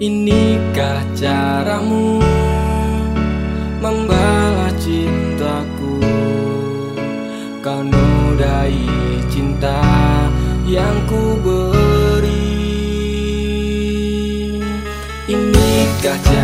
Inikah caramu membalas cintaku? Kau nodai cinta yang ku beri. Inikah caramu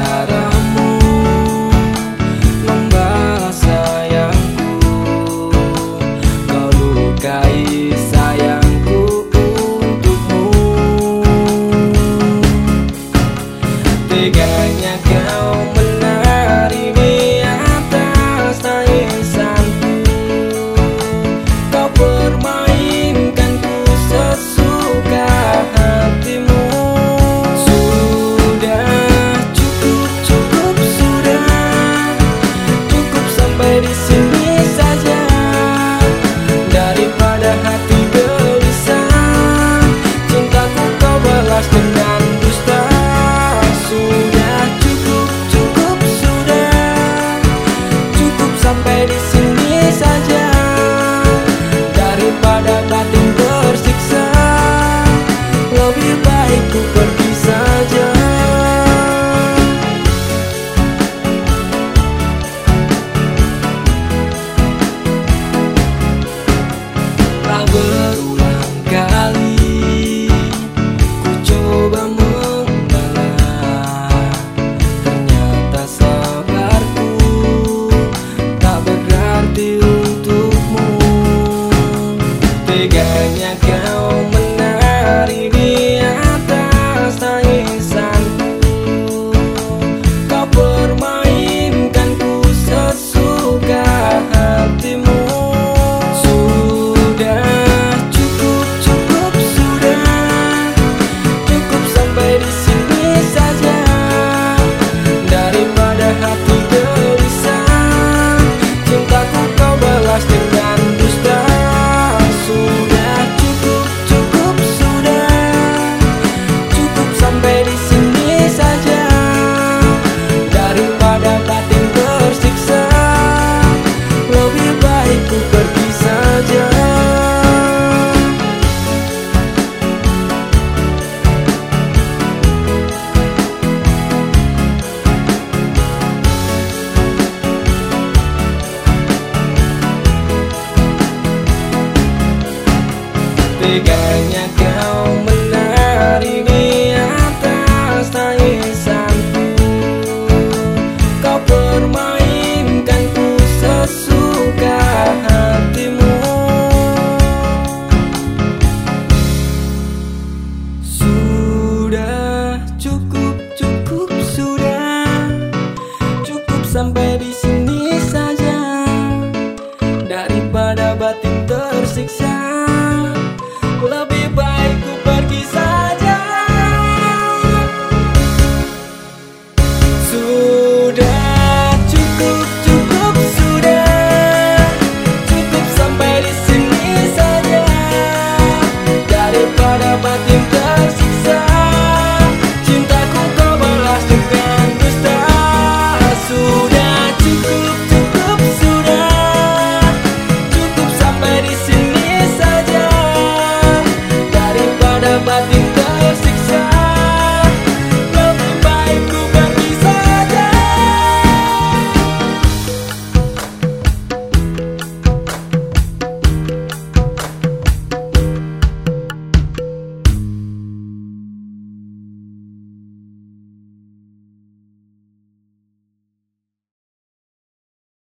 Teganya kau menari di atas tangisanku Kau permainkanku sesuka hatimu. Sudah cukup, cukup, sudah Cukup sampai di sini saja. Daripada batin tersiksa. nobody